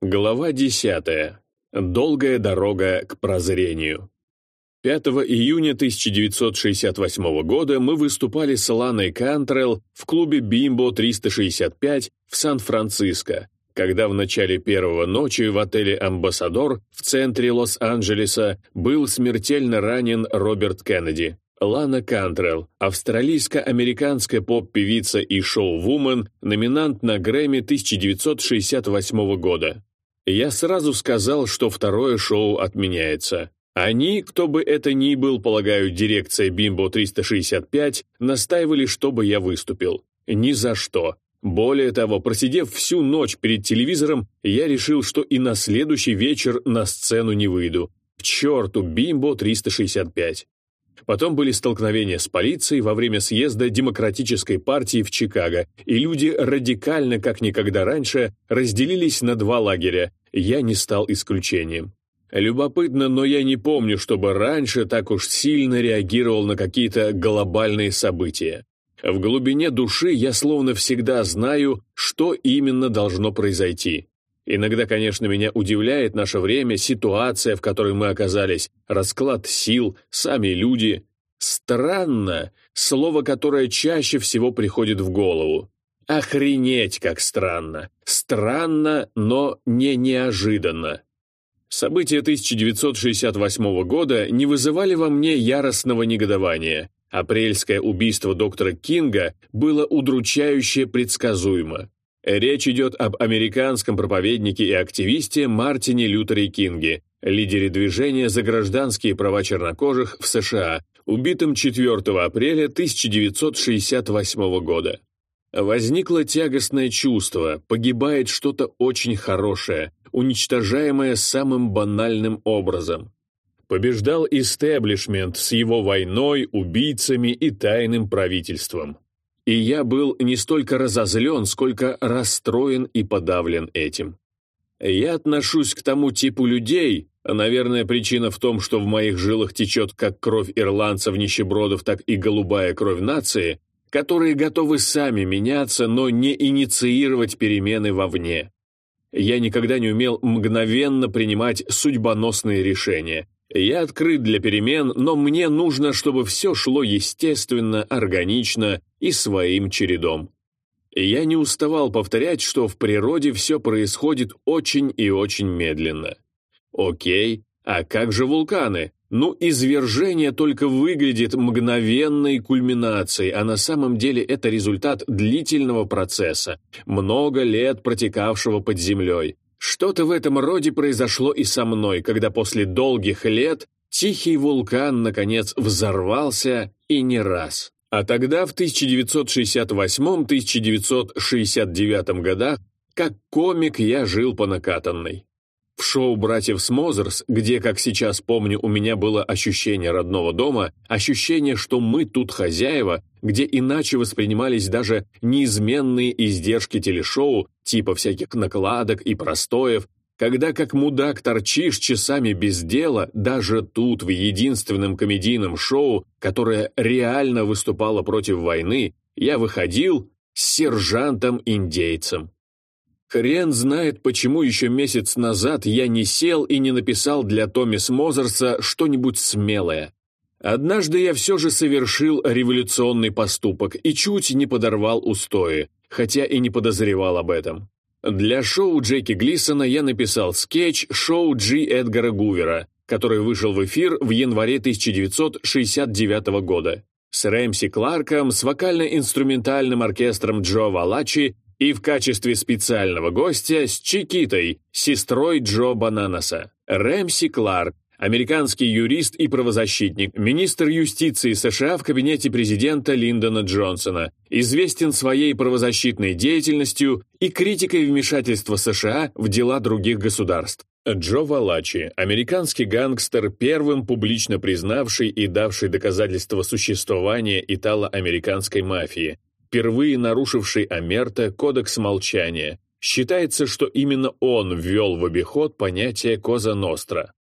Глава десятая. Долгая дорога к прозрению. 5 июня 1968 года мы выступали с Ланой Кантрелл в клубе «Бимбо 365» в Сан-Франциско, когда в начале первого ночи в отеле «Амбассадор» в центре Лос-Анджелеса был смертельно ранен Роберт Кеннеди. Лана Кантрелл, австралийско-американская поп-певица и шоу-вумен, номинант на Грэмми 1968 года. Я сразу сказал, что второе шоу отменяется. Они, кто бы это ни был, полагаю, дирекция Бимбо 365, настаивали, чтобы я выступил. Ни за что. Более того, просидев всю ночь перед телевизором, я решил, что и на следующий вечер на сцену не выйду. К черту Бимбо 365. Потом были столкновения с полицией во время съезда Демократической партии в Чикаго, и люди радикально, как никогда раньше, разделились на два лагеря. Я не стал исключением. Любопытно, но я не помню, чтобы раньше так уж сильно реагировал на какие-то глобальные события. В глубине души я словно всегда знаю, что именно должно произойти. Иногда, конечно, меня удивляет наше время, ситуация, в которой мы оказались, расклад сил, сами люди. Странно — слово, которое чаще всего приходит в голову. Охренеть, как странно. Странно, но не неожиданно. События 1968 года не вызывали во мне яростного негодования. Апрельское убийство доктора Кинга было удручающе предсказуемо. Речь идет об американском проповеднике и активисте Мартине Лютере Кинге, лидере движения за гражданские права чернокожих в США, убитым 4 апреля 1968 года. Возникло тягостное чувство, погибает что-то очень хорошее, уничтожаемое самым банальным образом. Побеждал истеблишмент с его войной, убийцами и тайным правительством. И я был не столько разозлен, сколько расстроен и подавлен этим. Я отношусь к тому типу людей, наверное, причина в том, что в моих жилах течет как кровь ирландцев-нищебродов, так и голубая кровь нации, которые готовы сами меняться, но не инициировать перемены вовне. Я никогда не умел мгновенно принимать судьбоносные решения, я открыт для перемен, но мне нужно, чтобы все шло естественно, органично и своим чередом. Я не уставал повторять, что в природе все происходит очень и очень медленно. Окей, а как же вулканы? Ну, извержение только выглядит мгновенной кульминацией, а на самом деле это результат длительного процесса, много лет протекавшего под землей. Что-то в этом роде произошло и со мной, когда после долгих лет тихий вулкан, наконец, взорвался и не раз. А тогда, в 1968-1969 годах, как комик я жил по накатанной. В шоу «Братьев Смозерс», где, как сейчас помню, у меня было ощущение родного дома, ощущение, что мы тут хозяева, где иначе воспринимались даже неизменные издержки телешоу, типа всяких накладок и простоев, когда как мудак торчишь часами без дела, даже тут, в единственном комедийном шоу, которое реально выступало против войны, я выходил с сержантом-индейцем. Хрен знает, почему еще месяц назад я не сел и не написал для Томис Мозерса что-нибудь смелое. Однажды я все же совершил революционный поступок и чуть не подорвал устои, хотя и не подозревал об этом. Для шоу Джеки Глисона я написал скетч шоу Джи Эдгара Гувера, который вышел в эфир в январе 1969 года. С Рэмси Кларком, с вокально-инструментальным оркестром Джо Валачи и в качестве специального гостя с Чикитой, сестрой Джо Бананаса. Рэмси Кларк, американский юрист и правозащитник, министр юстиции США в кабинете президента Линдона Джонсона, известен своей правозащитной деятельностью и критикой вмешательства США в дела других государств. Джо Валачи, американский гангстер, первым публично признавший и давший доказательства существования итало-американской мафии, впервые нарушивший Амерта кодекс молчания. Считается, что именно он ввел в обиход понятие «коза ностра».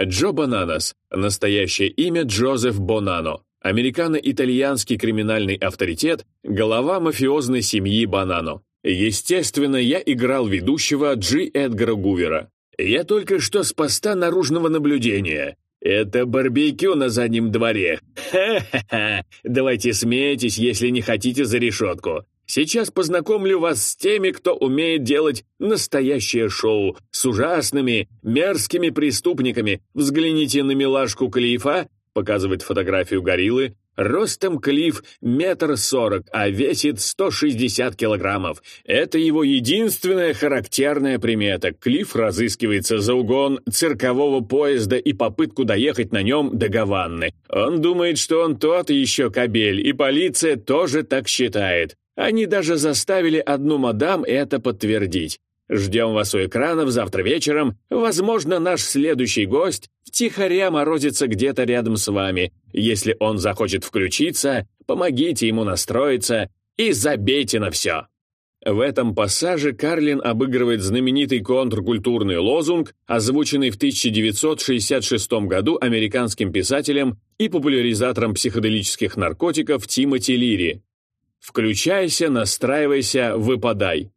Джо Бананас, настоящее имя Джозеф Бонано, американо-итальянский криминальный авторитет, глава мафиозной семьи Банано. Естественно, я играл ведущего Джи Эдгара Гувера. Я только что с поста наружного наблюдения. Это барбекю на заднем дворе. Ха-ха-ха. Давайте смейтесь, если не хотите за решетку. Сейчас познакомлю вас с теми, кто умеет делать настоящее шоу с ужасными, мерзкими преступниками. Взгляните на милашку Клифа, показывает фотографию гориллы, Ростом Клифф метр сорок, а весит 160 килограммов. Это его единственная характерная примета. Клифф разыскивается за угон циркового поезда и попытку доехать на нем до Гаванны. Он думает, что он тот еще кобель, и полиция тоже так считает. Они даже заставили одну мадам это подтвердить. Ждем вас у экранов завтра вечером. Возможно, наш следующий гость втихаря морозится где-то рядом с вами. Если он захочет включиться, помогите ему настроиться и забейте на все. В этом пассаже Карлин обыгрывает знаменитый контркультурный лозунг, озвученный в 1966 году американским писателем и популяризатором психоделических наркотиков Тимоти Лири. «Включайся, настраивайся, выпадай».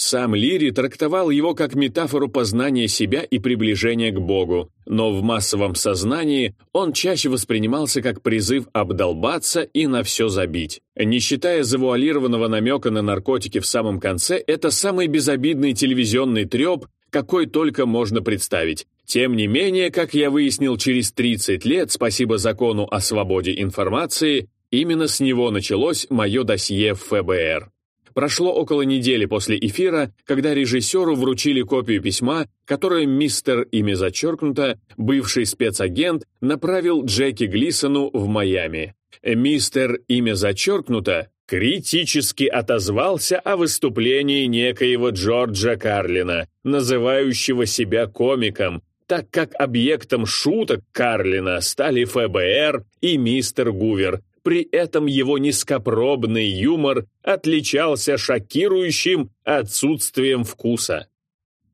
Сам Лири трактовал его как метафору познания себя и приближения к Богу, но в массовом сознании он чаще воспринимался как призыв обдолбаться и на все забить. Не считая завуалированного намека на наркотики в самом конце, это самый безобидный телевизионный треп, какой только можно представить. Тем не менее, как я выяснил через 30 лет, спасибо закону о свободе информации, именно с него началось мое досье в ФБР. Прошло около недели после эфира, когда режиссеру вручили копию письма, которое мистер, ими зачеркнуто, бывший спецагент, направил Джеки Глисону в Майами. Мистер, имя зачеркнуто, критически отозвался о выступлении некоего Джорджа Карлина, называющего себя комиком, так как объектом шуток Карлина стали ФБР и мистер Гувер, при этом его низкопробный юмор отличался шокирующим отсутствием вкуса.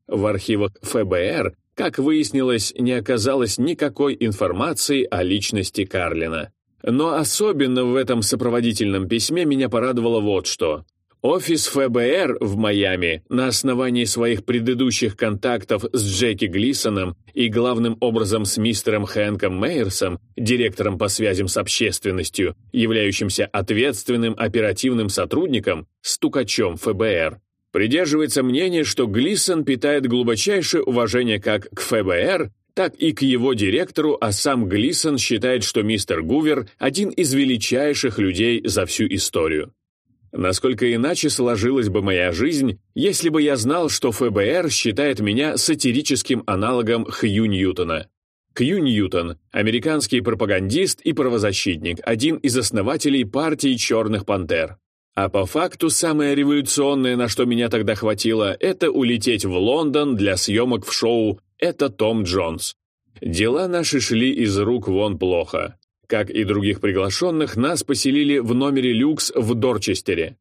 В архивах ФБР, как выяснилось, не оказалось никакой информации о личности Карлина. Но особенно в этом сопроводительном письме меня порадовало вот что. Офис ФБР в Майами на основании своих предыдущих контактов с Джеки Глисоном и главным образом с мистером Хэнком Мейерсом, директором по связям с общественностью, являющимся ответственным оперативным сотрудником, стукачом ФБР, придерживается мнения, что Глисон питает глубочайшее уважение как к ФБР, так и к его директору, а сам Глисон считает, что мистер Гувер – один из величайших людей за всю историю. Насколько иначе сложилась бы моя жизнь, если бы я знал, что ФБР считает меня сатирическим аналогом Хью Ньютона. Хью Ньютон – американский пропагандист и правозащитник, один из основателей партии «Черных пантер». А по факту самое революционное, на что меня тогда хватило, это улететь в Лондон для съемок в шоу «Это Том Джонс». Дела наши шли из рук вон плохо. Как и других приглашенных, нас поселили в номере люкс в Дорчестере.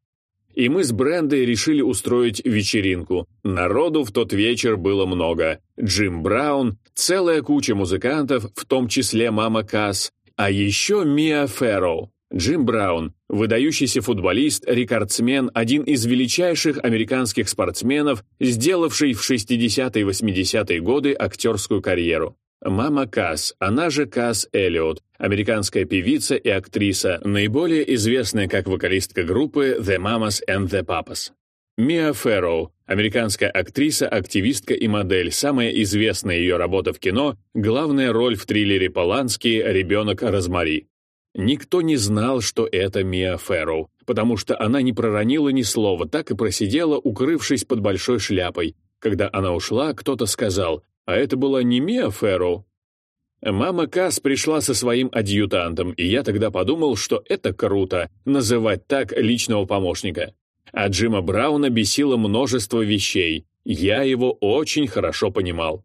И мы с Брендой решили устроить вечеринку. Народу в тот вечер было много. Джим Браун, целая куча музыкантов, в том числе мама Касс, а еще Мия Ферроу. Джим Браун, выдающийся футболист, рекордсмен, один из величайших американских спортсменов, сделавший в 60-е и 80-е годы актерскую карьеру. Мама Касс, она же Касс Эллиот, американская певица и актриса, наиболее известная как вокалистка группы The Mamas and the Papas. Мия Ферроу, американская актриса, активистка и модель, самая известная ее работа в кино, главная роль в триллере Полански «Ребенок Розмари». Никто не знал, что это Мия Ферроу, потому что она не проронила ни слова, так и просидела, укрывшись под большой шляпой. Когда она ушла, кто-то сказал а это была не Мия Ферроу. Мама Касс пришла со своим адъютантом, и я тогда подумал, что это круто — называть так личного помощника. А Джима Брауна бесило множество вещей. Я его очень хорошо понимал.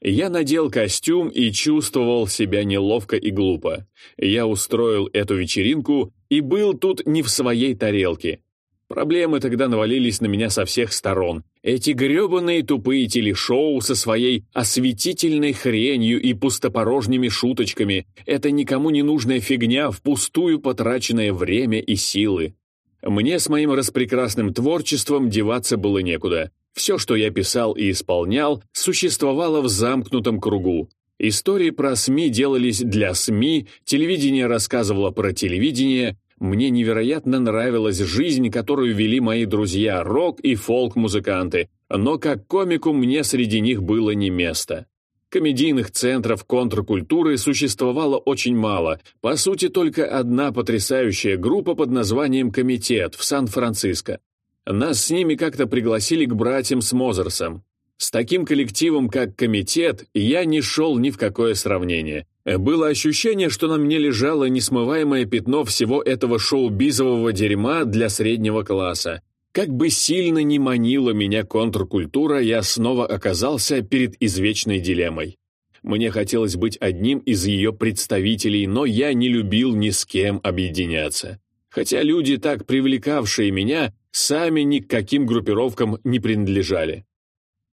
Я надел костюм и чувствовал себя неловко и глупо. Я устроил эту вечеринку и был тут не в своей тарелке. Проблемы тогда навалились на меня со всех сторон. Эти гребаные тупые телешоу со своей осветительной хренью и пустопорожними шуточками — это никому не нужная фигня, впустую потраченное время и силы. Мне с моим распрекрасным творчеством деваться было некуда. Все, что я писал и исполнял, существовало в замкнутом кругу. Истории про СМИ делались для СМИ, телевидение рассказывало про телевидение, мне невероятно нравилась жизнь, которую вели мои друзья, рок- и фолк-музыканты, но как комику мне среди них было не место. Комедийных центров контркультуры существовало очень мало, по сути только одна потрясающая группа под названием «Комитет» в Сан-Франциско. Нас с ними как-то пригласили к братьям с Мозерсом. С таким коллективом, как комитет, я не шел ни в какое сравнение. Было ощущение, что на мне лежало несмываемое пятно всего этого шоу-бизового дерьма для среднего класса. Как бы сильно ни манила меня контркультура, я снова оказался перед извечной дилеммой. Мне хотелось быть одним из ее представителей, но я не любил ни с кем объединяться. Хотя люди, так привлекавшие меня, сами ни к каким группировкам не принадлежали.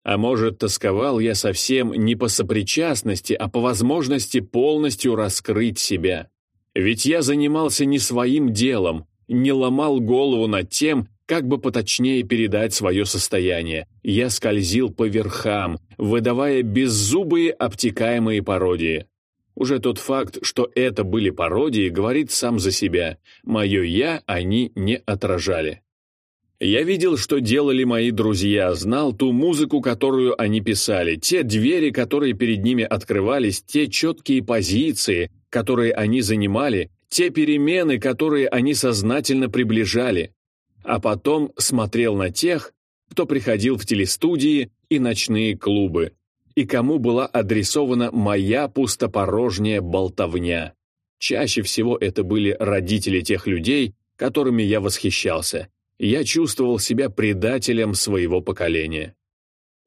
А может, тосковал я совсем не по сопричастности, а по возможности полностью раскрыть себя. Ведь я занимался не своим делом, не ломал голову над тем, как бы поточнее передать свое состояние. Я скользил по верхам, выдавая беззубые обтекаемые пародии. Уже тот факт, что это были пародии, говорит сам за себя. Мое «я» они не отражали. Я видел, что делали мои друзья, знал ту музыку, которую они писали, те двери, которые перед ними открывались, те четкие позиции, которые они занимали, те перемены, которые они сознательно приближали. А потом смотрел на тех, кто приходил в телестудии и ночные клубы, и кому была адресована моя пустопорожняя болтовня. Чаще всего это были родители тех людей, которыми я восхищался я чувствовал себя предателем своего поколения.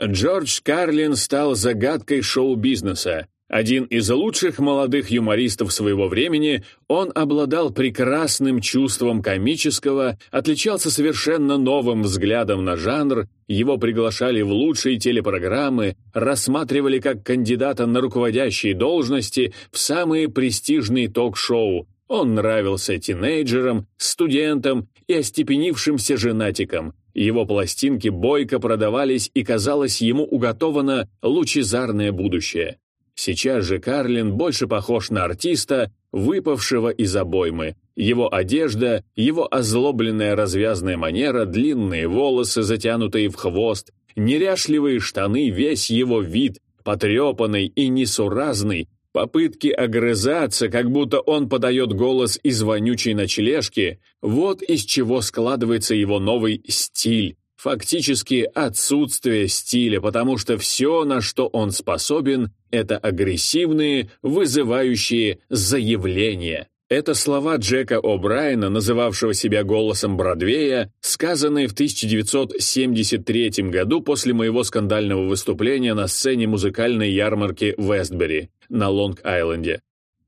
Джордж Карлин стал загадкой шоу-бизнеса. Один из лучших молодых юмористов своего времени, он обладал прекрасным чувством комического, отличался совершенно новым взглядом на жанр, его приглашали в лучшие телепрограммы, рассматривали как кандидата на руководящие должности в самые престижные ток-шоу, он нравился тинейджерам, студентам и остепенившимся женатикам. Его пластинки бойко продавались, и казалось, ему уготовано лучезарное будущее. Сейчас же Карлин больше похож на артиста, выпавшего из обоймы. Его одежда, его озлобленная развязная манера, длинные волосы, затянутые в хвост, неряшливые штаны, весь его вид, потрепанный и несуразный, Попытки огрызаться, как будто он подает голос из вонючей ночлежки, вот из чего складывается его новый стиль. Фактически отсутствие стиля, потому что все, на что он способен, это агрессивные, вызывающие заявления. Это слова Джека О'Брайена, называвшего себя голосом Бродвея, сказанные в 1973 году после моего скандального выступления на сцене музыкальной ярмарки Вестбери на Лонг-Айленде.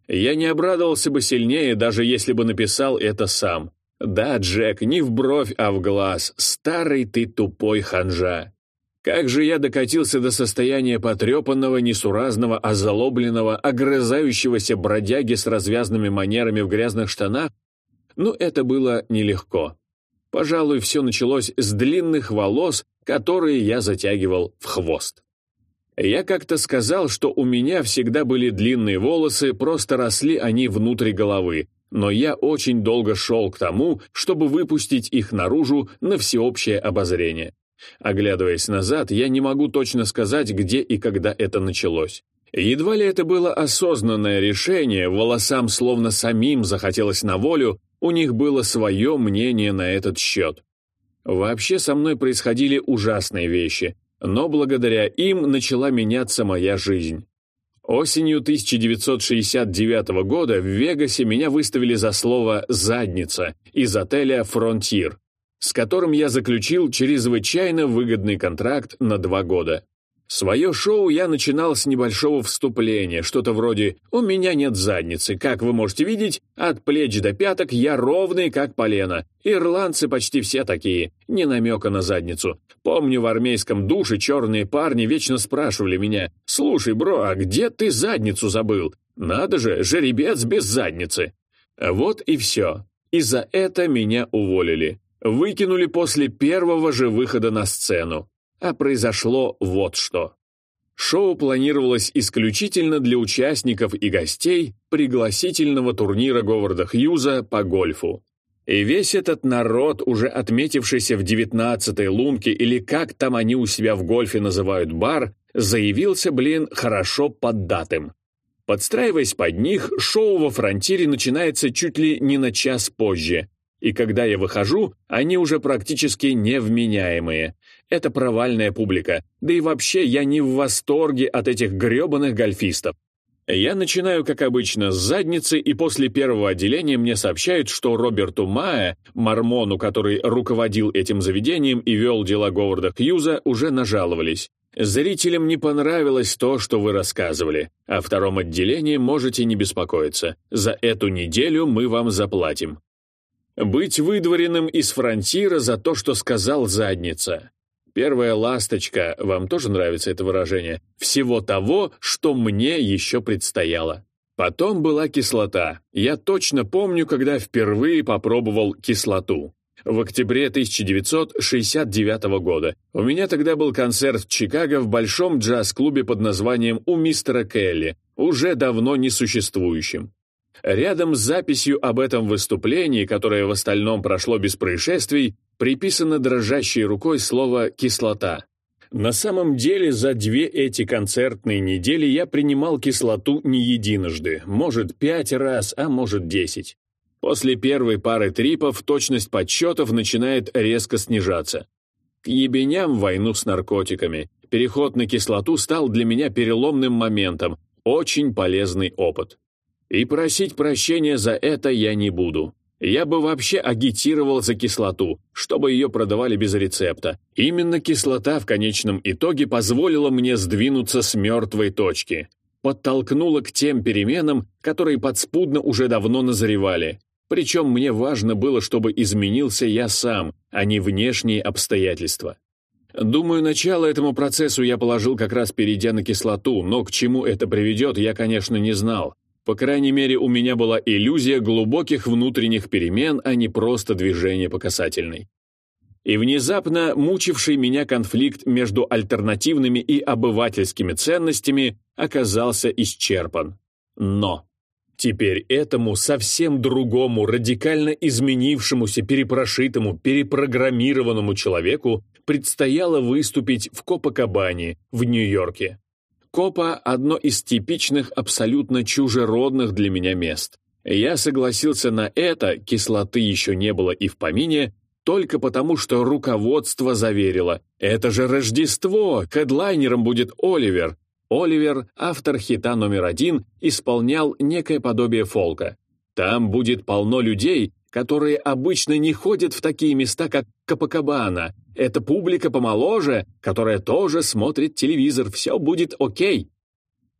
Я не обрадовался бы сильнее, даже если бы написал это сам. Да, Джек, не в бровь, а в глаз. Старый ты тупой ханжа. Как же я докатился до состояния потрепанного, несуразного, озлобленного, огрызающегося бродяги с развязными манерами в грязных штанах? Ну, это было нелегко. Пожалуй, все началось с длинных волос, которые я затягивал в хвост. Я как-то сказал, что у меня всегда были длинные волосы, просто росли они внутри головы, но я очень долго шел к тому, чтобы выпустить их наружу на всеобщее обозрение. Оглядываясь назад, я не могу точно сказать, где и когда это началось. Едва ли это было осознанное решение, волосам словно самим захотелось на волю, у них было свое мнение на этот счет. Вообще со мной происходили ужасные вещи, но благодаря им начала меняться моя жизнь. Осенью 1969 года в Вегасе меня выставили за слово «задница» из отеля «Фронтир», с которым я заключил чрезвычайно выгодный контракт на два года. Свое шоу я начинал с небольшого вступления, что-то вроде «У меня нет задницы, как вы можете видеть, от плеч до пяток я ровный, как полено. Ирландцы почти все такие, не намека на задницу. Помню, в армейском душе черные парни вечно спрашивали меня «Слушай, бро, а где ты задницу забыл? Надо же, жеребец без задницы». Вот и все. И за это меня уволили. Выкинули после первого же выхода на сцену. А произошло вот что. Шоу планировалось исключительно для участников и гостей пригласительного турнира Говарда Хьюза по гольфу. И весь этот народ, уже отметившийся в девятнадцатой лунке или как там они у себя в гольфе называют бар, заявился, блин, хорошо поддатым. Подстраиваясь под них, шоу во фронтире начинается чуть ли не на час позже, и когда я выхожу, они уже практически невменяемые. Это провальная публика, да и вообще я не в восторге от этих грёбаных гольфистов. Я начинаю, как обычно, с задницы, и после первого отделения мне сообщают, что Роберту Мае, мормону, который руководил этим заведением и вел дела Говарда Хьюза, уже нажаловались. Зрителям не понравилось то, что вы рассказывали. О втором отделении можете не беспокоиться. За эту неделю мы вам заплатим. Быть выдворенным из фронтира за то, что сказал задница. Первая ласточка, вам тоже нравится это выражение, всего того, что мне еще предстояло. Потом была кислота. Я точно помню, когда впервые попробовал кислоту. В октябре 1969 года. У меня тогда был концерт в Чикаго в большом джаз-клубе под названием «У мистера Келли», уже давно несуществующим. Рядом с записью об этом выступлении, которое в остальном прошло без происшествий, приписано дрожащей рукой слово «кислота». На самом деле, за две эти концертные недели я принимал кислоту не единожды, может, пять раз, а может, десять. После первой пары трипов точность подсчетов начинает резко снижаться. К ебеням войну с наркотиками. Переход на кислоту стал для меня переломным моментом, очень полезный опыт. И просить прощения за это я не буду. Я бы вообще агитировал за кислоту, чтобы ее продавали без рецепта. Именно кислота в конечном итоге позволила мне сдвинуться с мертвой точки. Подтолкнула к тем переменам, которые подспудно уже давно назревали. Причем мне важно было, чтобы изменился я сам, а не внешние обстоятельства. Думаю, начало этому процессу я положил как раз перейдя на кислоту, но к чему это приведет, я, конечно, не знал. По крайней мере, у меня была иллюзия глубоких внутренних перемен, а не просто движение по касательной. И внезапно мучивший меня конфликт между альтернативными и обывательскими ценностями оказался исчерпан. Но теперь этому совсем другому, радикально изменившемуся, перепрошитому, перепрограммированному человеку предстояло выступить в Копакабане в Нью-Йорке. Копа – одно из типичных, абсолютно чужеродных для меня мест. Я согласился на это, кислоты еще не было и в помине, только потому, что руководство заверило. Это же Рождество, хедлайнером будет Оливер. Оливер, автор хита номер один, исполнял некое подобие фолка. Там будет полно людей, которые обычно не ходят в такие места, как Капакабана. Это публика помоложе, которая тоже смотрит телевизор, все будет окей.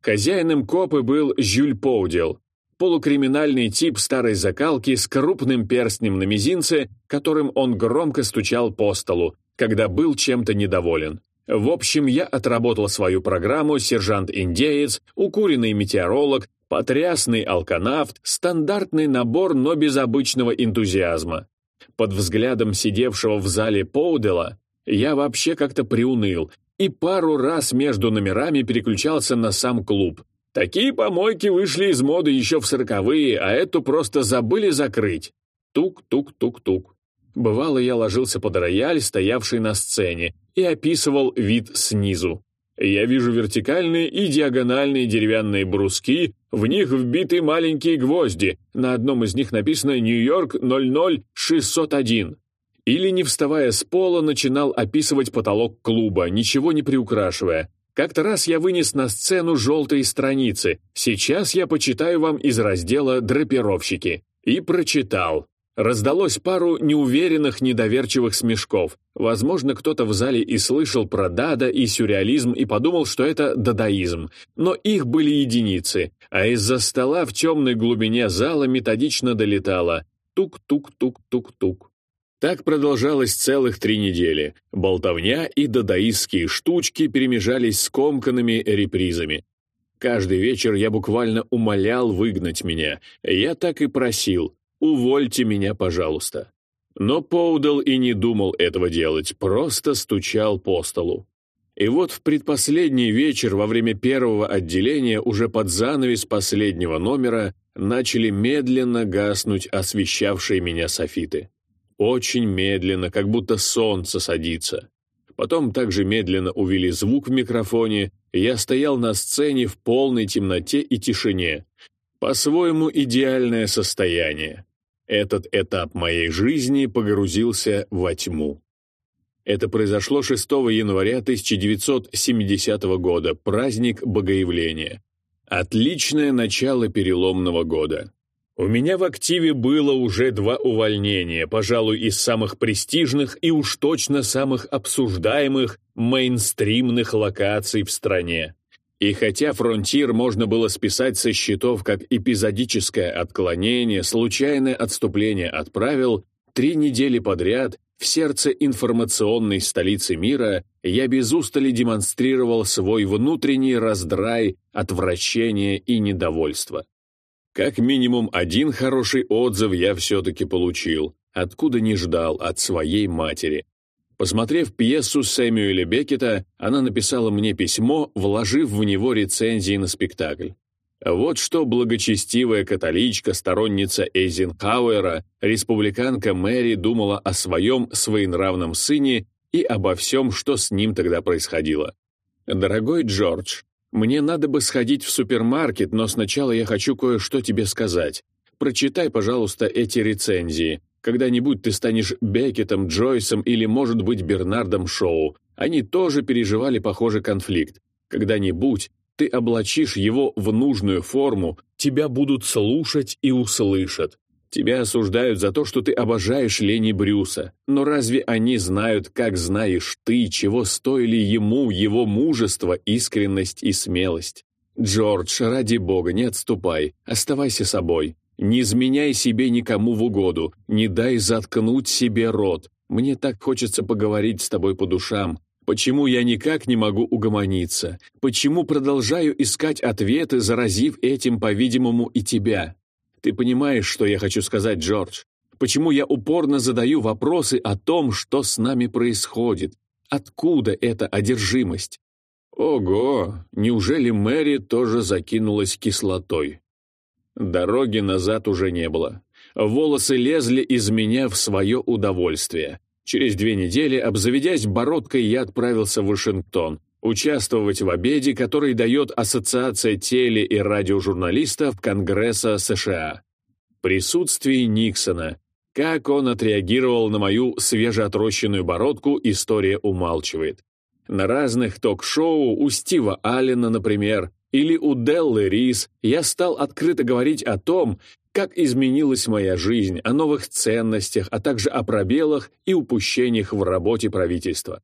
Хозяином копы был Жюль Поудел, полукриминальный тип старой закалки с крупным перстнем на мизинце, которым он громко стучал по столу, когда был чем-то недоволен. В общем, я отработал свою программу «Сержант-индеец», «Укуренный метеоролог», Потрясный алканавт, стандартный набор, но без обычного энтузиазма. Под взглядом сидевшего в зале Поудела я вообще как-то приуныл и пару раз между номерами переключался на сам клуб. Такие помойки вышли из моды еще в сороковые, а эту просто забыли закрыть. Тук-тук-тук-тук. Бывало, я ложился под рояль, стоявший на сцене, и описывал вид снизу. Я вижу вертикальные и диагональные деревянные бруски, в них вбиты маленькие гвозди, на одном из них написано «Нью-Йорк 00601». Или, не вставая с пола, начинал описывать потолок клуба, ничего не приукрашивая. Как-то раз я вынес на сцену желтые страницы. Сейчас я почитаю вам из раздела «Драпировщики». И прочитал. Раздалось пару неуверенных, недоверчивых смешков. Возможно, кто-то в зале и слышал про дада и сюрреализм и подумал, что это дадаизм. Но их были единицы, а из-за стола в темной глубине зала методично долетало тук-тук-тук-тук-тук. Так продолжалось целых три недели. Болтовня и дадаистские штучки перемежались с комканными репризами. Каждый вечер я буквально умолял выгнать меня. Я так и просил. «Увольте меня, пожалуйста». Но Поудел и не думал этого делать, просто стучал по столу. И вот в предпоследний вечер во время первого отделения уже под занавес последнего номера начали медленно гаснуть освещавшие меня софиты. Очень медленно, как будто солнце садится. Потом также медленно увели звук в микрофоне, я стоял на сцене в полной темноте и тишине. По-своему идеальное состояние. Этот этап моей жизни погрузился во тьму. Это произошло 6 января 1970 года, праздник Богоявления. Отличное начало переломного года. У меня в активе было уже два увольнения, пожалуй, из самых престижных и уж точно самых обсуждаемых мейнстримных локаций в стране. И хотя «Фронтир» можно было списать со счетов как эпизодическое отклонение, случайное отступление от правил, три недели подряд в сердце информационной столицы мира я без устали демонстрировал свой внутренний раздрай, отвращение и недовольство. Как минимум один хороший отзыв я все-таки получил, откуда не ждал, от своей матери. Посмотрев пьесу Сэмюэля Беккета, она написала мне письмо, вложив в него рецензии на спектакль. Вот что благочестивая католичка, сторонница Эйзенхауэра, республиканка Мэри думала о своем своенравном сыне и обо всем, что с ним тогда происходило. «Дорогой Джордж, мне надо бы сходить в супермаркет, но сначала я хочу кое-что тебе сказать. Прочитай, пожалуйста, эти рецензии. Когда-нибудь ты станешь Беккетом, Джойсом или, может быть, Бернардом Шоу. Они тоже переживали похожий конфликт. Когда-нибудь ты облачишь его в нужную форму, тебя будут слушать и услышат. Тебя осуждают за то, что ты обожаешь Лени Брюса. Но разве они знают, как знаешь ты, чего стоили ему его мужество, искренность и смелость? Джордж, ради бога, не отступай, оставайся собой. Не изменяй себе никому в угоду, не дай заткнуть себе рот. Мне так хочется поговорить с тобой по душам. Почему я никак не могу угомониться? Почему продолжаю искать ответы, заразив этим, по-видимому, и тебя? Ты понимаешь, что я хочу сказать, Джордж? Почему я упорно задаю вопросы о том, что с нами происходит? Откуда эта одержимость? Ого, неужели Мэри тоже закинулась кислотой? Дороги назад уже не было. Волосы лезли из меня в свое удовольствие. Через две недели, обзаведясь бородкой, я отправился в Вашингтон, участвовать в обеде, который дает Ассоциация теле- и радиожурналистов Конгресса США. Присутствие Никсона. Как он отреагировал на мою свежеотрощенную бородку, история умалчивает. На разных ток-шоу у Стива Аллена, например, или у Деллы Рис я стал открыто говорить о том, как изменилась моя жизнь, о новых ценностях, а также о пробелах и упущениях в работе правительства.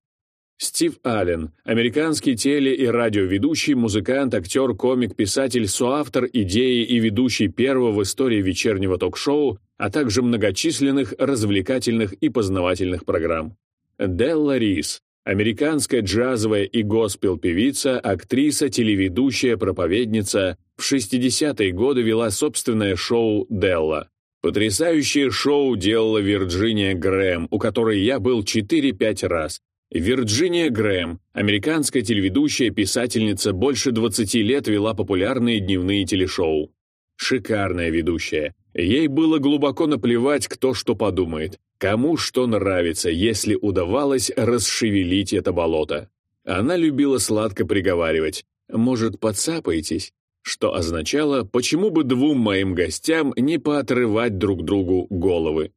Стив Аллен, американский теле- и радиоведущий, музыкант, актер, комик, писатель, соавтор идеи и ведущий первого в истории вечернего ток-шоу, а также многочисленных развлекательных и познавательных программ. Делла Рис, Американская джазовая и госпел-певица, актриса, телеведущая, проповедница, в 60-е годы вела собственное шоу «Делла». Потрясающее шоу делала Вирджиния Грэм, у которой я был 4-5 раз. Вирджиния Грэм, американская телеведущая, писательница, больше 20 лет вела популярные дневные телешоу. Шикарная ведущая. Ей было глубоко наплевать, кто что подумает. Кому что нравится, если удавалось расшевелить это болото. Она любила сладко приговаривать «Может, подцапаетесь?» что означало, почему бы двум моим гостям не поотрывать друг другу головы.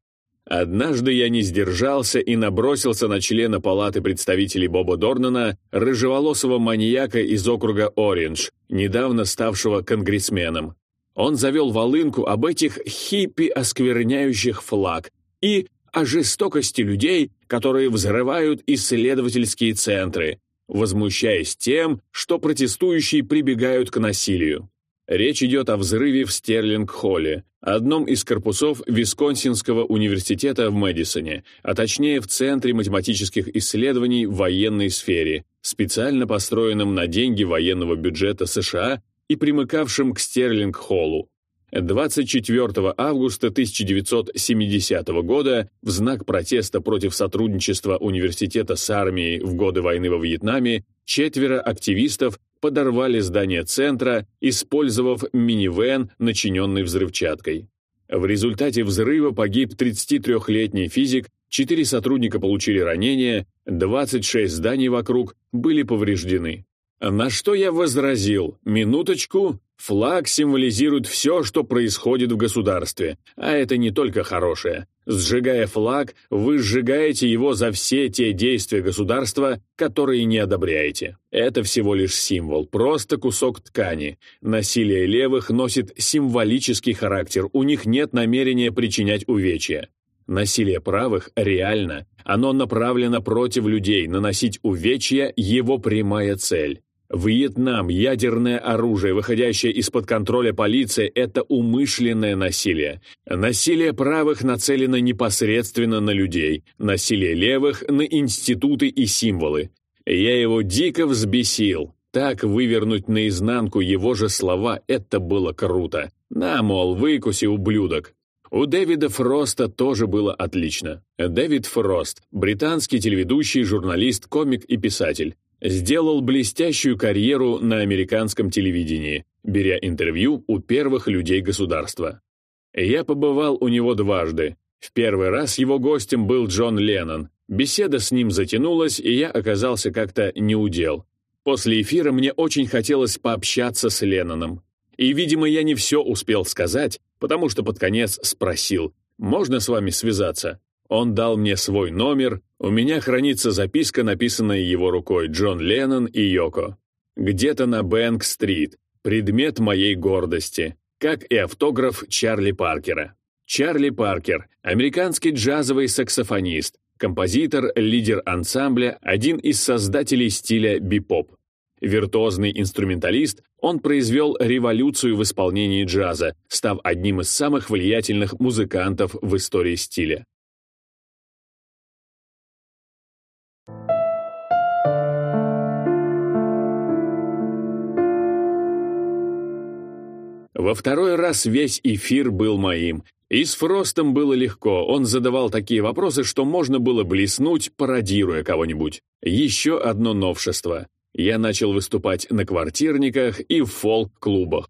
Однажды я не сдержался и набросился на члена палаты представителей Боба Дорнана, рыжеволосого маньяка из округа Ориндж, недавно ставшего конгрессменом. Он завел волынку об этих хиппи, оскверняющих флаг, и о жестокости людей, которые взрывают исследовательские центры, возмущаясь тем, что протестующие прибегают к насилию. Речь идет о взрыве в Стерлинг-Холле, одном из корпусов Висконсинского университета в Мэдисоне, а точнее в Центре математических исследований в военной сфере, специально построенном на деньги военного бюджета США и примыкавшем к Стерлинг-Холлу. 24 августа 1970 года в знак протеста против сотрудничества университета с армией в годы войны во Вьетнаме четверо активистов подорвали здание центра, использовав минивэн, начиненный взрывчаткой. В результате взрыва погиб 33-летний физик, четыре сотрудника получили ранения, 26 зданий вокруг были повреждены. На что я возразил, минуточку, флаг символизирует все, что происходит в государстве, а это не только хорошее. Сжигая флаг, вы сжигаете его за все те действия государства, которые не одобряете. Это всего лишь символ, просто кусок ткани. Насилие левых носит символический характер, у них нет намерения причинять увечья. Насилие правых реально, оно направлено против людей, наносить увечья – его прямая цель. Вьетнам, ядерное оружие, выходящее из-под контроля полиции, это умышленное насилие. Насилие правых нацелено непосредственно на людей, насилие левых – на институты и символы. Я его дико взбесил. Так вывернуть наизнанку его же слова – это было круто. На, мол, выкуси, ублюдок. У Дэвида Фроста тоже было отлично. Дэвид Фрост – британский телеведущий, журналист, комик и писатель. Сделал блестящую карьеру на американском телевидении, беря интервью у первых людей государства. Я побывал у него дважды. В первый раз его гостем был Джон Леннон. Беседа с ним затянулась, и я оказался как-то неудел. После эфира мне очень хотелось пообщаться с Ленноном. И, видимо, я не все успел сказать, потому что под конец спросил, «Можно с вами связаться?» Он дал мне свой номер, у меня хранится записка, написанная его рукой Джон Леннон и Йоко. Где-то на Бэнк-стрит, предмет моей гордости, как и автограф Чарли Паркера. Чарли Паркер – американский джазовый саксофонист, композитор, лидер ансамбля, один из создателей стиля бипоп. Виртуозный инструменталист, он произвел революцию в исполнении джаза, став одним из самых влиятельных музыкантов в истории стиля. Во второй раз весь эфир был моим. И с Фростом было легко, он задавал такие вопросы, что можно было блеснуть, пародируя кого-нибудь. Еще одно новшество. Я начал выступать на квартирниках и в фолк-клубах.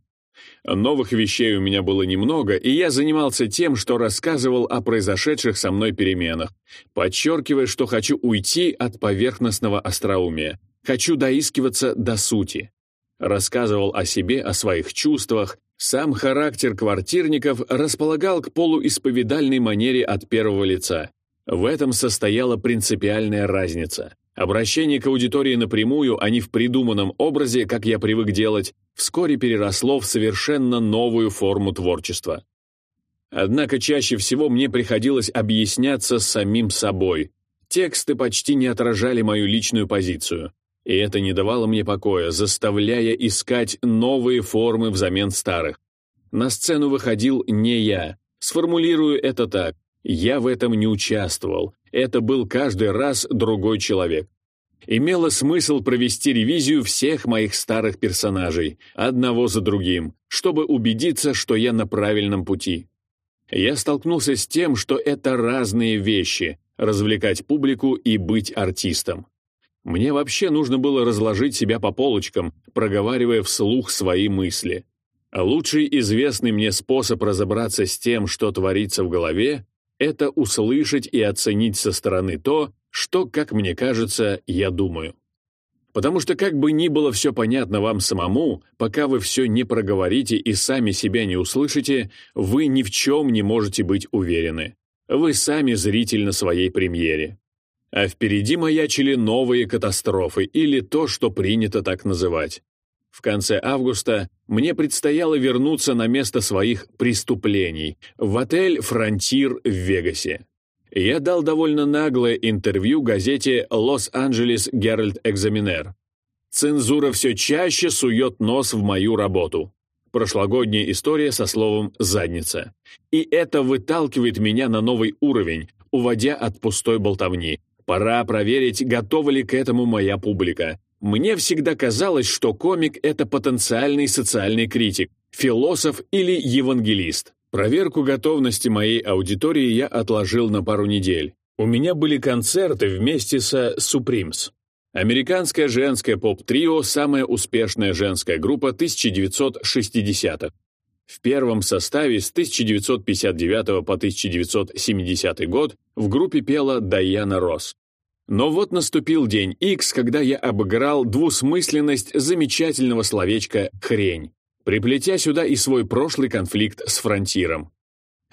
Новых вещей у меня было немного, и я занимался тем, что рассказывал о произошедших со мной переменах, подчеркивая, что хочу уйти от поверхностного остроумия, хочу доискиваться до сути. Рассказывал о себе, о своих чувствах, сам характер квартирников располагал к полуисповедальной манере от первого лица. В этом состояла принципиальная разница. Обращение к аудитории напрямую, а не в придуманном образе, как я привык делать, вскоре переросло в совершенно новую форму творчества. Однако чаще всего мне приходилось объясняться самим собой. Тексты почти не отражали мою личную позицию. И это не давало мне покоя, заставляя искать новые формы взамен старых. На сцену выходил не я. Сформулирую это так. Я в этом не участвовал. Это был каждый раз другой человек. Имело смысл провести ревизию всех моих старых персонажей, одного за другим, чтобы убедиться, что я на правильном пути. Я столкнулся с тем, что это разные вещи – развлекать публику и быть артистом. Мне вообще нужно было разложить себя по полочкам, проговаривая вслух свои мысли. А лучший известный мне способ разобраться с тем, что творится в голове, это услышать и оценить со стороны то, что, как мне кажется, я думаю. Потому что как бы ни было все понятно вам самому, пока вы все не проговорите и сами себя не услышите, вы ни в чем не можете быть уверены. Вы сами зритель на своей премьере. А впереди маячили новые катастрофы, или то, что принято так называть. В конце августа мне предстояло вернуться на место своих преступлений в отель «Фронтир» в Вегасе. Я дал довольно наглое интервью газете «Лос-Анджелес Геральд Экзаменер». Цензура все чаще сует нос в мою работу. Прошлогодняя история со словом «задница». И это выталкивает меня на новый уровень, уводя от пустой болтовни. Пора проверить, готова ли к этому моя публика. Мне всегда казалось, что комик — это потенциальный социальный критик, философ или евангелист. Проверку готовности моей аудитории я отложил на пару недель. У меня были концерты вместе со Supremes. Американское женское поп-трио – самая успешная женская группа 1960-х. В первом составе с 1959 по 1970 год в группе пела Дайана Росс. Но вот наступил день X, когда я обыграл двусмысленность замечательного словечка «хрень», приплетя сюда и свой прошлый конфликт с фронтиром.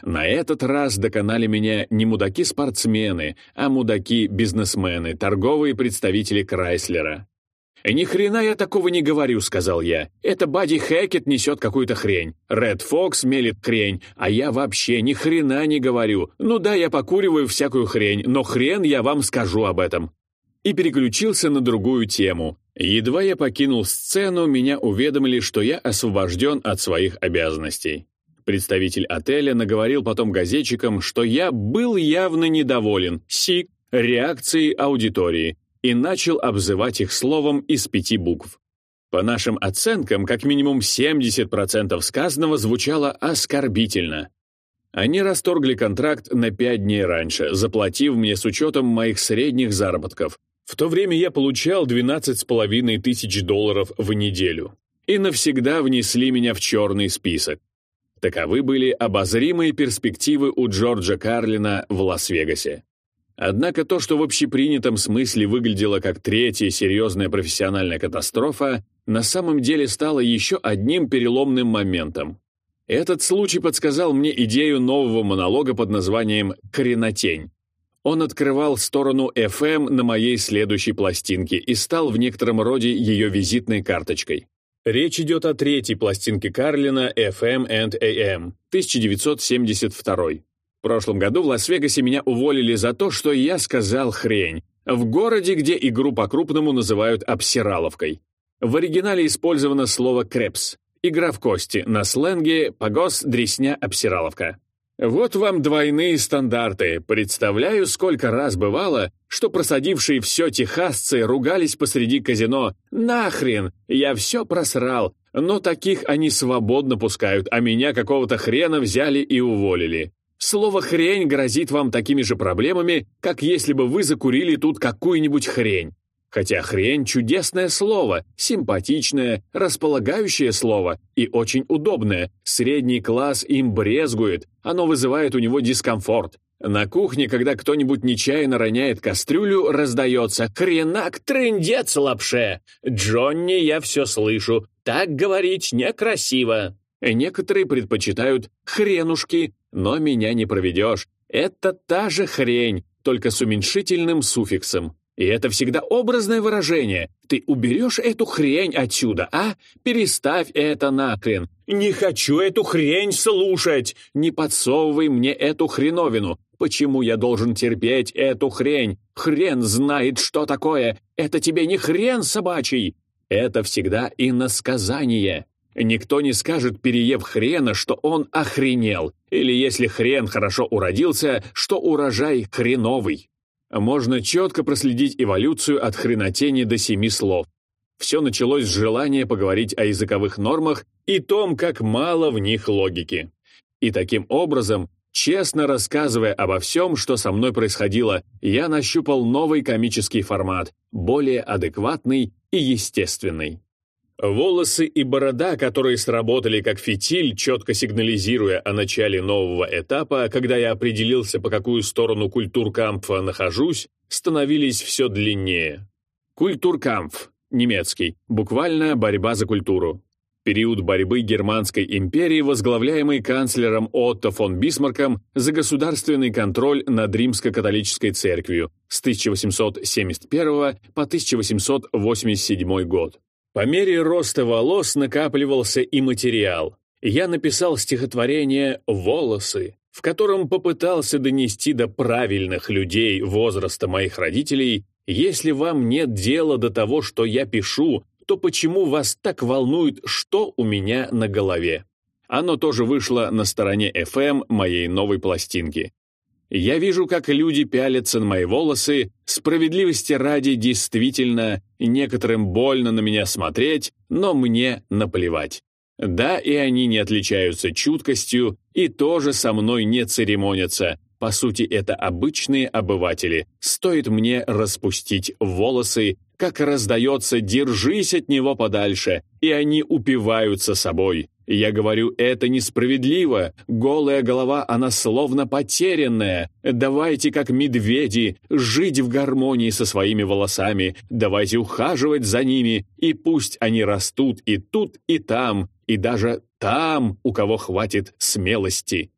На этот раз доконали меня не мудаки-спортсмены, а мудаки-бизнесмены, торговые представители Крайслера. «Ни хрена я такого не говорю», — сказал я. «Это Бадди Хэкет несет какую-то хрень. Ред Фокс мелит хрень, а я вообще ни хрена не говорю. Ну да, я покуриваю всякую хрень, но хрен я вам скажу об этом». И переключился на другую тему. Едва я покинул сцену, меня уведомили, что я освобожден от своих обязанностей. Представитель отеля наговорил потом газетчикам, что я был явно недоволен, сик, реакцией аудитории, и начал обзывать их словом из пяти букв. По нашим оценкам, как минимум 70% сказанного звучало оскорбительно. Они расторгли контракт на пять дней раньше, заплатив мне с учетом моих средних заработков. В то время я получал 12,5 тысяч долларов в неделю. И навсегда внесли меня в черный список. Таковы были обозримые перспективы у Джорджа Карлина в Лас-Вегасе. Однако то, что в общепринятом смысле выглядело как третья серьезная профессиональная катастрофа, на самом деле стало еще одним переломным моментом. Этот случай подсказал мне идею нового монолога под названием «Коренотень». Он открывал сторону FM на моей следующей пластинке и стал в некотором роде ее визитной карточкой. Речь идет о третьей пластинке Карлина FM and AM 1972 в прошлом году в Лас-Вегасе меня уволили за то, что я сказал хрень. В городе, где игру по-крупному называют обсираловкой. В оригинале использовано слово «крепс». Игра в кости, на сленге «погос, дресня, обсираловка». Вот вам двойные стандарты. Представляю, сколько раз бывало, что просадившие все техасцы ругались посреди казино. «Нахрен! Я все просрал!» Но таких они свободно пускают, а меня какого-то хрена взяли и уволили. Слово «хрень» грозит вам такими же проблемами, как если бы вы закурили тут какую-нибудь хрень. Хотя хрень – чудесное слово, симпатичное, располагающее слово и очень удобное. Средний класс им брезгует, оно вызывает у него дискомфорт. На кухне, когда кто-нибудь нечаянно роняет кастрюлю, раздается «Хренак, трындец, лапше!» «Джонни, я все слышу. Так говорить некрасиво!» Некоторые предпочитают «хренушки», но меня не проведешь. Это та же хрень, только с уменьшительным суффиксом. И это всегда образное выражение. Ты уберешь эту хрень отсюда, а? Переставь это нахрен. Не хочу эту хрень слушать. Не подсовывай мне эту хреновину. Почему я должен терпеть эту хрень? Хрен знает, что такое. Это тебе не хрен собачий. Это всегда иносказание. Никто не скажет, переев хрена, что он охренел, или если хрен хорошо уродился, что урожай хреновый. Можно четко проследить эволюцию от хренотени до семи слов. Все началось с желания поговорить о языковых нормах и том, как мало в них логики. И таким образом, честно рассказывая обо всем, что со мной происходило, я нащупал новый комический формат, более адекватный и естественный. Волосы и борода, которые сработали как фитиль, четко сигнализируя о начале нового этапа, когда я определился, по какую сторону культуркампфа нахожусь, становились все длиннее. Культуркампф, немецкий, буквально «борьба за культуру». Период борьбы Германской империи, возглавляемый канцлером Отто фон Бисмарком за государственный контроль над римско-католической церковью с 1871 по 1887 год. По мере роста волос накапливался и материал. Я написал стихотворение «Волосы», в котором попытался донести до правильных людей возраста моих родителей, если вам нет дела до того, что я пишу, то почему вас так волнует, что у меня на голове? Оно тоже вышло на стороне FM моей новой пластинки. Я вижу, как люди пялятся на мои волосы, справедливости ради действительно, некоторым больно на меня смотреть, но мне наплевать. Да, и они не отличаются чуткостью и тоже со мной не церемонятся. По сути, это обычные обыватели. Стоит мне распустить волосы, как раздается «держись от него подальше», и они упиваются собой. Я говорю, это несправедливо. Голая голова, она словно потерянная. Давайте, как медведи, жить в гармонии со своими волосами. Давайте ухаживать за ними, и пусть они растут и тут, и там, и даже там, у кого хватит смелости.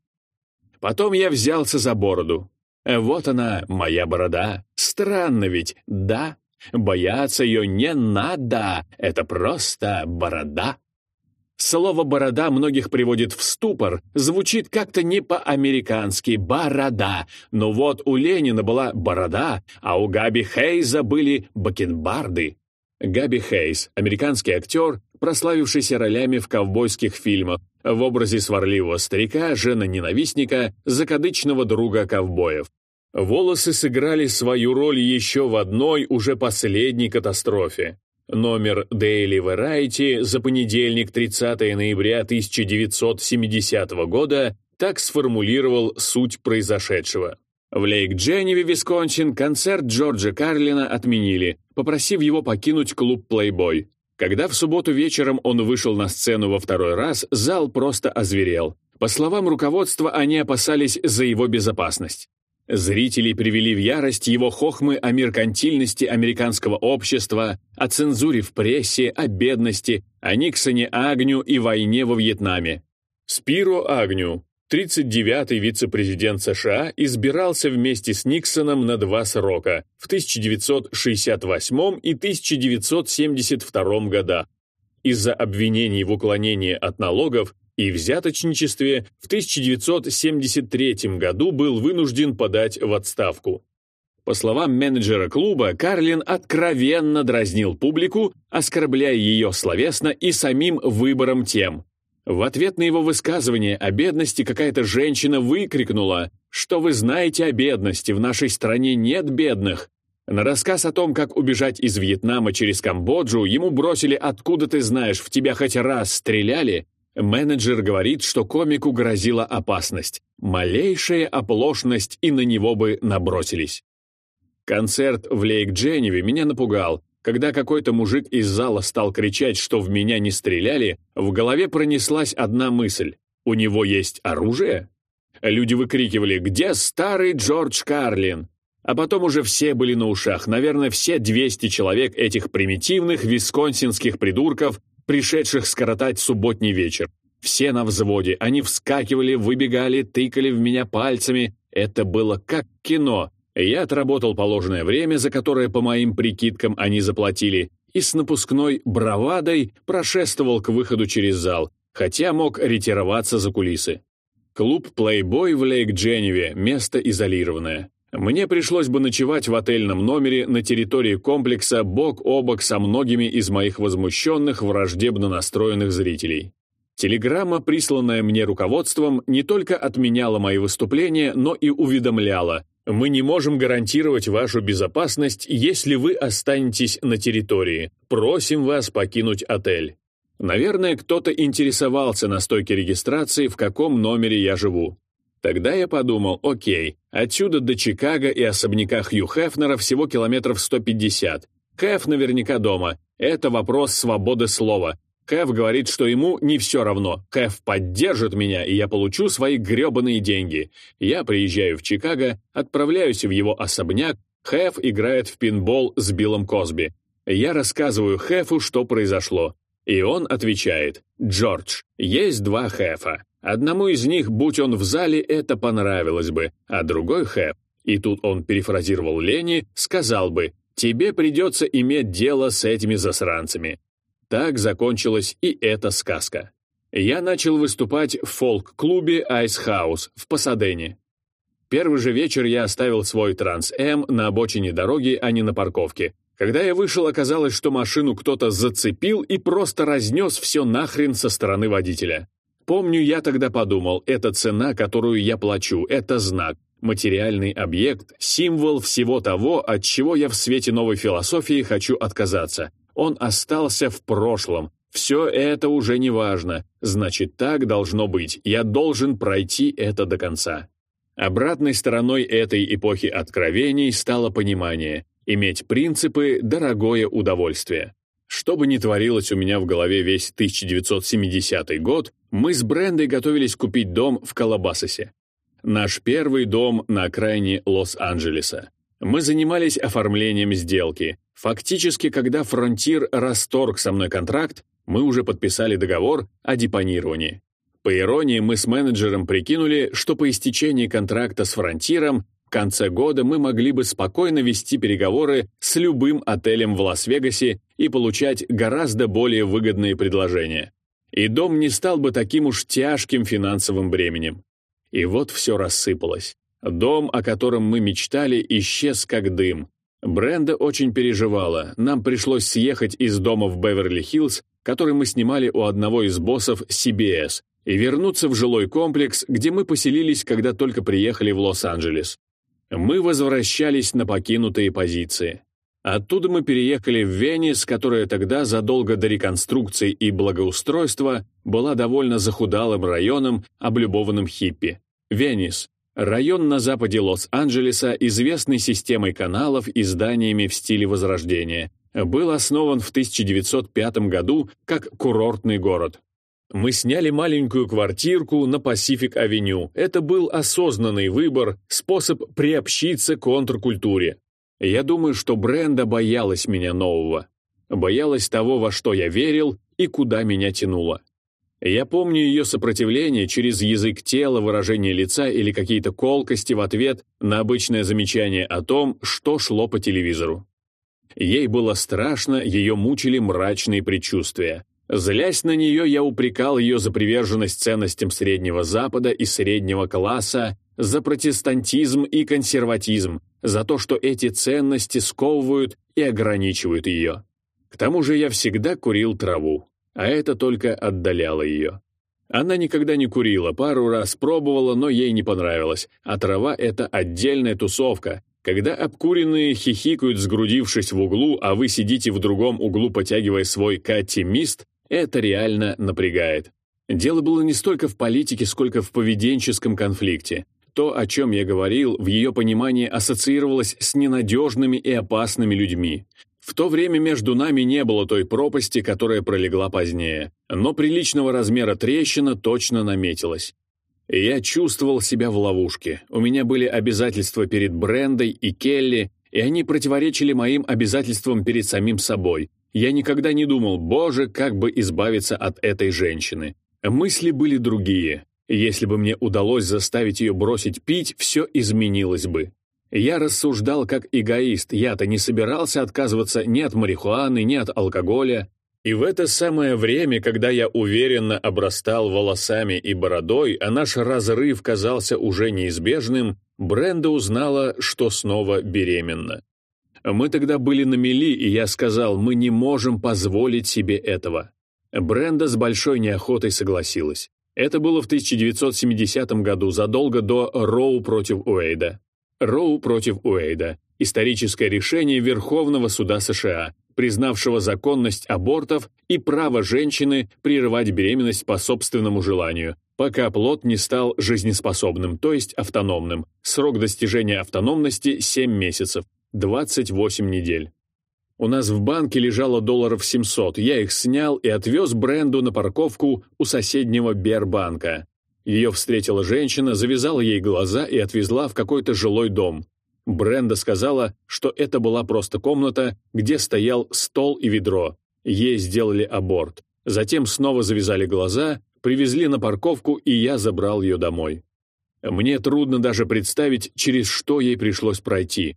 Потом я взялся за бороду. Вот она, моя борода. Странно ведь, да? Бояться ее не надо, это просто борода. Слово «борода» многих приводит в ступор, звучит как-то не по-американски «борода». Но вот у Ленина была борода, а у Габи Хейза были бакенбарды. Габи Хейз, американский актер, прославившийся ролями в ковбойских фильмах, в образе сварливого старика, жена-ненавистника, закадычного друга ковбоев. Волосы сыграли свою роль еще в одной, уже последней катастрофе. Номер Daily Variety за понедельник 30 ноября 1970 года так сформулировал суть произошедшего. В Лейк-Дженниве, Висконсин, концерт Джорджа Карлина отменили, попросив его покинуть клуб «Плейбой». Когда в субботу вечером он вышел на сцену во второй раз, зал просто озверел. По словам руководства, они опасались за его безопасность. Зрители привели в ярость его хохмы о меркантильности американского общества, о цензуре в прессе, о бедности, о Никсоне Агню и войне во Вьетнаме. Спиро Агню, 39-й вице-президент США, избирался вместе с Никсоном на два срока в 1968 и 1972 годах. Из-за обвинений в уклонении от налогов и взяточничестве в 1973 году был вынужден подать в отставку. По словам менеджера клуба, Карлин откровенно дразнил публику, оскорбляя ее словесно и самим выбором тем. В ответ на его высказывание о бедности какая-то женщина выкрикнула, что вы знаете о бедности, в нашей стране нет бедных. На рассказ о том, как убежать из Вьетнама через Камбоджу, ему бросили «Откуда ты знаешь, в тебя хоть раз стреляли?» Менеджер говорит, что комику грозила опасность. Малейшая оплошность, и на него бы набросились. Концерт в Лейк-Дженеве меня напугал. Когда какой-то мужик из зала стал кричать, что в меня не стреляли, в голове пронеслась одна мысль. «У него есть оружие?» Люди выкрикивали «Где старый Джордж Карлин?» А потом уже все были на ушах, наверное, все 200 человек этих примитивных висконсинских придурков, пришедших скоротать субботний вечер. Все на взводе, они вскакивали, выбегали, тыкали в меня пальцами. Это было как кино. Я отработал положенное время, за которое, по моим прикидкам, они заплатили, и с напускной бравадой прошествовал к выходу через зал, хотя мог ретироваться за кулисы. Клуб «Плейбой» в Лейк-Дженеве, место изолированное. Мне пришлось бы ночевать в отельном номере на территории комплекса бок о бок со многими из моих возмущенных, враждебно настроенных зрителей. Телеграмма, присланная мне руководством, не только отменяла мои выступления, но и уведомляла. Мы не можем гарантировать вашу безопасность, если вы останетесь на территории. Просим вас покинуть отель. Наверное, кто-то интересовался на стойке регистрации, в каком номере я живу. Тогда я подумал, окей, отсюда до Чикаго и особняка Хью Хефнера всего километров 150. Хеф наверняка дома. Это вопрос свободы слова. Хеф говорит, что ему не все равно. Хеф поддержит меня, и я получу свои гребаные деньги. Я приезжаю в Чикаго, отправляюсь в его особняк, Хеф играет в пинбол с Биллом Косби. Я рассказываю Хефу, что произошло. И он отвечает, «Джордж, есть два Хефа. Одному из них, будь он в зале, это понравилось бы, а другой Хэп, и тут он перефразировал Лени, сказал бы, «Тебе придется иметь дело с этими засранцами». Так закончилась и эта сказка. Я начал выступать в фолк-клубе House в Пасадене. Первый же вечер я оставил свой Транс-М на обочине дороги, а не на парковке. Когда я вышел, оказалось, что машину кто-то зацепил и просто разнес все нахрен со стороны водителя. Помню, я тогда подумал, это цена, которую я плачу, это знак, материальный объект, символ всего того, от чего я в свете новой философии хочу отказаться. Он остался в прошлом. Все это уже не важно. Значит, так должно быть. Я должен пройти это до конца. Обратной стороной этой эпохи откровений стало понимание. Иметь принципы – дорогое удовольствие. Что бы ни творилось у меня в голове весь 1970 год, мы с Брендой готовились купить дом в Калабасосе. Наш первый дом на окраине Лос-Анджелеса. Мы занимались оформлением сделки. Фактически, когда Фронтир расторг со мной контракт, мы уже подписали договор о депонировании. По иронии, мы с менеджером прикинули, что по истечении контракта с Фронтиром в конце года мы могли бы спокойно вести переговоры с любым отелем в Лас-Вегасе и получать гораздо более выгодные предложения. И дом не стал бы таким уж тяжким финансовым бременем. И вот все рассыпалось. Дом, о котором мы мечтали, исчез как дым. Бренда очень переживала. Нам пришлось съехать из дома в Беверли-Хиллз, который мы снимали у одного из боссов CBS, и вернуться в жилой комплекс, где мы поселились, когда только приехали в Лос-Анджелес. Мы возвращались на покинутые позиции. Оттуда мы переехали в Венес, которая тогда, задолго до реконструкции и благоустройства, была довольно захудалым районом, облюбованным хиппи. Венес – район на западе Лос-Анджелеса, известный системой каналов и зданиями в стиле Возрождения, был основан в 1905 году как курортный город. Мы сняли маленькую квартирку на Пасифик-авеню. Это был осознанный выбор, способ приобщиться к контркультуре. Я думаю, что Бренда боялась меня нового. Боялась того, во что я верил и куда меня тянуло. Я помню ее сопротивление через язык тела, выражение лица или какие-то колкости в ответ на обычное замечание о том, что шло по телевизору. Ей было страшно, ее мучили мрачные предчувствия. Злясь на нее, я упрекал ее за приверженность ценностям Среднего Запада и среднего класса, за протестантизм и консерватизм, за то, что эти ценности сковывают и ограничивают ее. К тому же я всегда курил траву, а это только отдаляло ее. Она никогда не курила, пару раз пробовала, но ей не понравилось, а трава — это отдельная тусовка, когда обкуренные хихикают, сгрудившись в углу, а вы сидите в другом углу, потягивая свой катти-мист, это реально напрягает. Дело было не столько в политике, сколько в поведенческом конфликте. То, о чем я говорил, в ее понимании ассоциировалось с ненадежными и опасными людьми. В то время между нами не было той пропасти, которая пролегла позднее, но приличного размера трещина точно наметилась. Я чувствовал себя в ловушке. У меня были обязательства перед Брендой и Келли, и они противоречили моим обязательствам перед самим собой. Я никогда не думал, боже, как бы избавиться от этой женщины. Мысли были другие. Если бы мне удалось заставить ее бросить пить, все изменилось бы. Я рассуждал как эгоист, я-то не собирался отказываться ни от марихуаны, ни от алкоголя. И в это самое время, когда я уверенно обрастал волосами и бородой, а наш разрыв казался уже неизбежным, Бренда узнала, что снова беременна. Мы тогда были на мели, и я сказал, мы не можем позволить себе этого. Бренда с большой неохотой согласилась. Это было в 1970 году, задолго до Роу против Уэйда. Роу против Уэйда – историческое решение Верховного суда США, признавшего законность абортов и право женщины прерывать беременность по собственному желанию, пока плод не стал жизнеспособным, то есть автономным. Срок достижения автономности – 7 месяцев. 28 недель. У нас в банке лежало долларов 700, я их снял и отвез Бренду на парковку у соседнего Бербанка. Ее встретила женщина, завязала ей глаза и отвезла в какой-то жилой дом. Бренда сказала, что это была просто комната, где стоял стол и ведро. Ей сделали аборт. Затем снова завязали глаза, привезли на парковку, и я забрал ее домой. Мне трудно даже представить, через что ей пришлось пройти.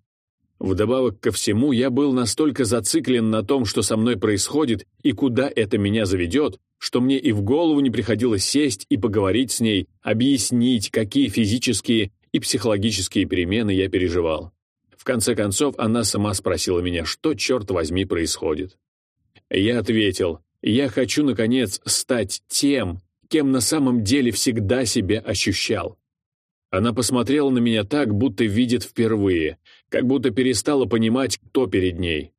Вдобавок ко всему, я был настолько зациклен на том, что со мной происходит и куда это меня заведет, что мне и в голову не приходилось сесть и поговорить с ней, объяснить, какие физические и психологические перемены я переживал. В конце концов, она сама спросила меня, что, черт возьми, происходит. Я ответил, я хочу, наконец, стать тем, кем на самом деле всегда себя ощущал. Она посмотрела на меня так, будто видит впервые, как будто перестала понимать, кто перед ней.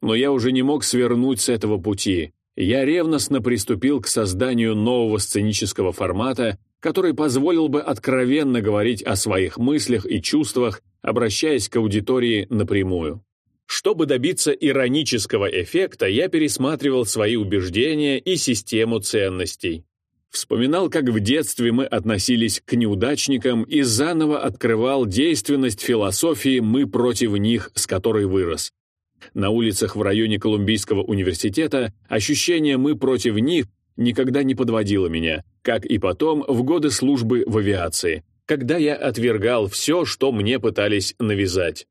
Но я уже не мог свернуть с этого пути. Я ревностно приступил к созданию нового сценического формата, который позволил бы откровенно говорить о своих мыслях и чувствах, обращаясь к аудитории напрямую. Чтобы добиться иронического эффекта, я пересматривал свои убеждения и систему ценностей. Вспоминал, как в детстве мы относились к неудачникам и заново открывал действенность философии «мы против них», с которой вырос. На улицах в районе Колумбийского университета ощущение «мы против них» никогда не подводило меня, как и потом в годы службы в авиации, когда я отвергал все, что мне пытались навязать.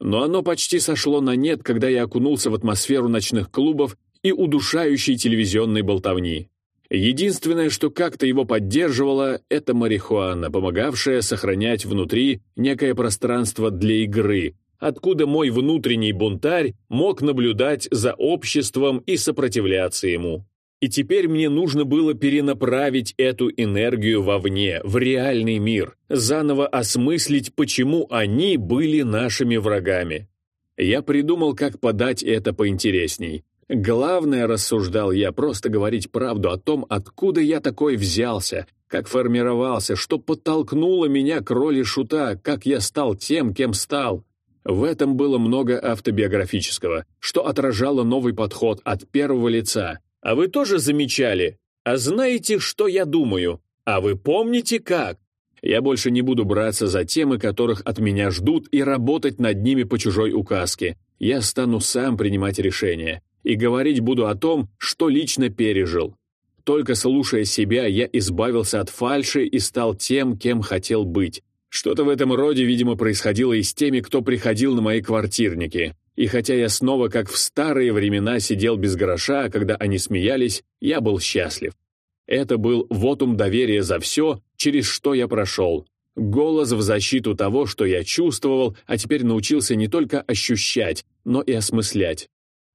Но оно почти сошло на нет, когда я окунулся в атмосферу ночных клубов и удушающей телевизионной болтовни. Единственное, что как-то его поддерживало, это марихуана, помогавшая сохранять внутри некое пространство для игры, откуда мой внутренний бунтарь мог наблюдать за обществом и сопротивляться ему. И теперь мне нужно было перенаправить эту энергию вовне, в реальный мир, заново осмыслить, почему они были нашими врагами. Я придумал, как подать это поинтересней. Главное, рассуждал я, просто говорить правду о том, откуда я такой взялся, как формировался, что подтолкнуло меня к роли шута, как я стал тем, кем стал. В этом было много автобиографического, что отражало новый подход от первого лица. А вы тоже замечали? А знаете, что я думаю? А вы помните как? Я больше не буду браться за темы, которых от меня ждут, и работать над ними по чужой указке. Я стану сам принимать решения и говорить буду о том, что лично пережил. Только слушая себя, я избавился от фальши и стал тем, кем хотел быть. Что-то в этом роде, видимо, происходило и с теми, кто приходил на мои квартирники. И хотя я снова, как в старые времена, сидел без гроша, когда они смеялись, я был счастлив. Это был вотум доверия за все, через что я прошел. Голос в защиту того, что я чувствовал, а теперь научился не только ощущать, но и осмыслять.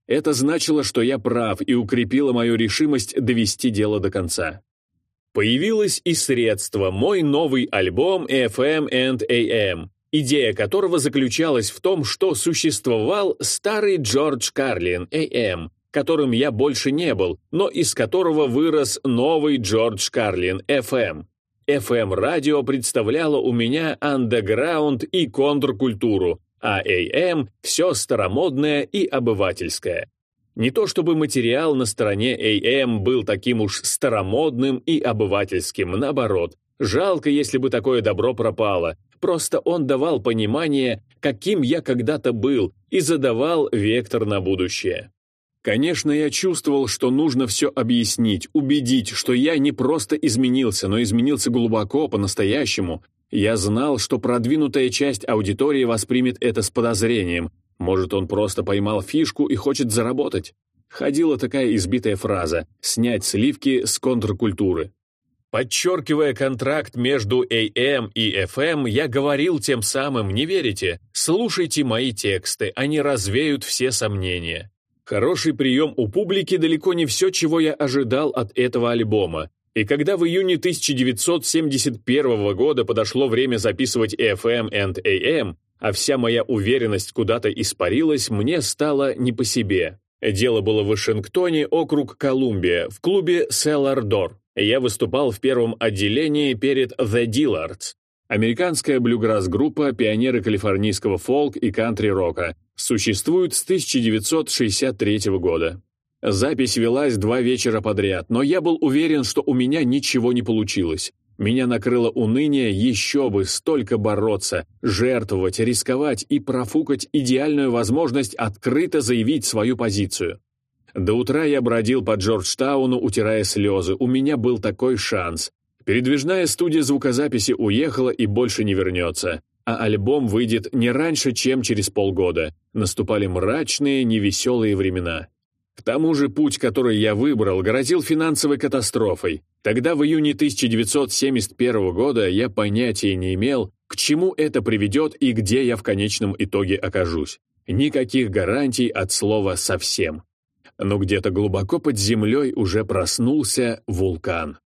Это значило, что я прав и укрепило мою решимость довести дело до конца. Появилось и средство, мой новый альбом FM and AM, идея которого заключалась в том, что существовал старый Джордж Карлин AM, которым я больше не был, но из которого вырос новый Джордж Карлин FM. FM-радио представляло у меня андеграунд и контркультуру, а AM – все старомодное и обывательское. Не то чтобы материал на стороне AM был таким уж старомодным и обывательским, наоборот. Жалко, если бы такое добро пропало. Просто он давал понимание, каким я когда-то был, и задавал вектор на будущее. Конечно, я чувствовал, что нужно все объяснить, убедить, что я не просто изменился, но изменился глубоко, по-настоящему, я знал, что продвинутая часть аудитории воспримет это с подозрением. Может, он просто поймал фишку и хочет заработать? Ходила такая избитая фраза «снять сливки с контркультуры». Подчеркивая контракт между AM и FM, я говорил тем самым, не верите? Слушайте мои тексты, они развеют все сомнения. Хороший прием у публики далеко не все, чего я ожидал от этого альбома. И когда в июне 1971 года подошло время записывать FM and AM, а вся моя уверенность куда-то испарилась, мне стало не по себе. Дело было в Вашингтоне, округ Колумбия, в клубе Door. Я выступал в первом отделении перед The Dillards. Американская блюграсс-группа пионеры калифорнийского фолк и кантри-рока существует с 1963 года. Запись велась два вечера подряд, но я был уверен, что у меня ничего не получилось. Меня накрыло уныние еще бы столько бороться, жертвовать, рисковать и профукать идеальную возможность открыто заявить свою позицию. До утра я бродил по Джорджтауну, утирая слезы. У меня был такой шанс. Передвижная студия звукозаписи уехала и больше не вернется. а альбом выйдет не раньше, чем через полгода. Наступали мрачные, невеселые времена. К тому же путь, который я выбрал, грозил финансовой катастрофой. Тогда, в июне 1971 года, я понятия не имел, к чему это приведет и где я в конечном итоге окажусь. Никаких гарантий от слова «совсем». Но где-то глубоко под землей уже проснулся вулкан.